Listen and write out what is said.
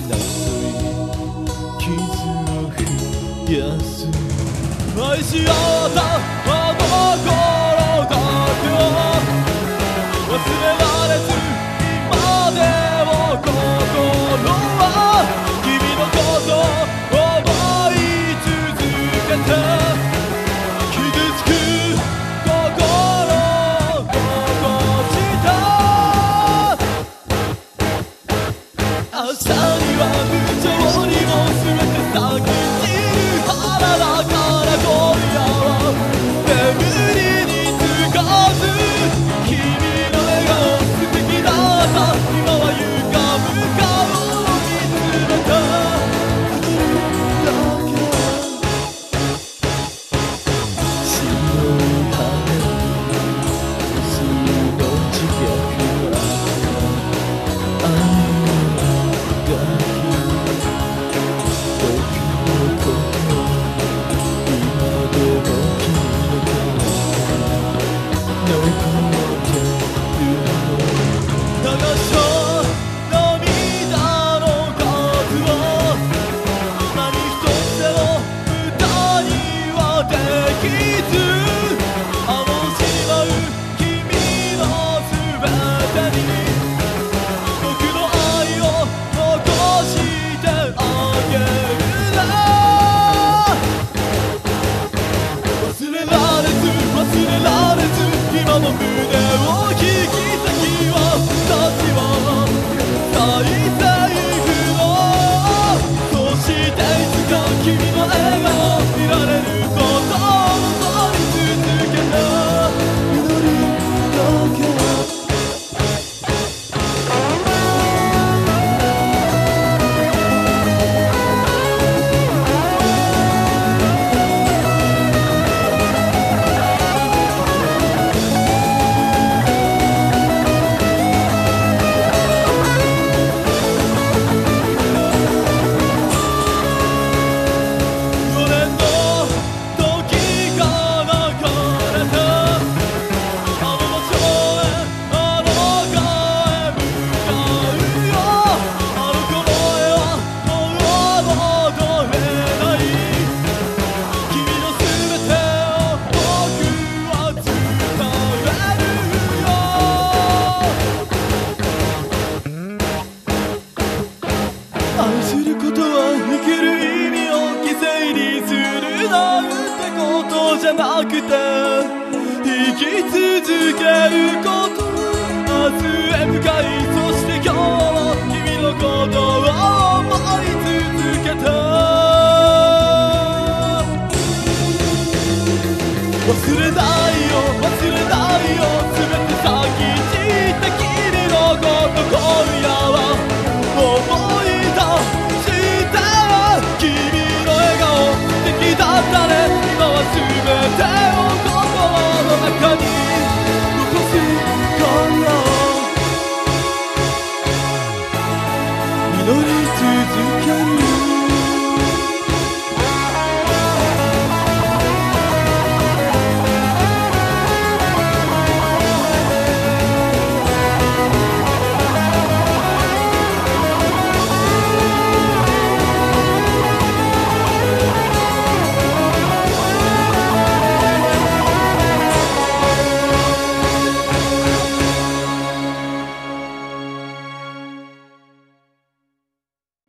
れないい傷を増やす。愛し合う。no なくて生き続けること明日へ向かいそして今日も君のことを思い続けた忘れない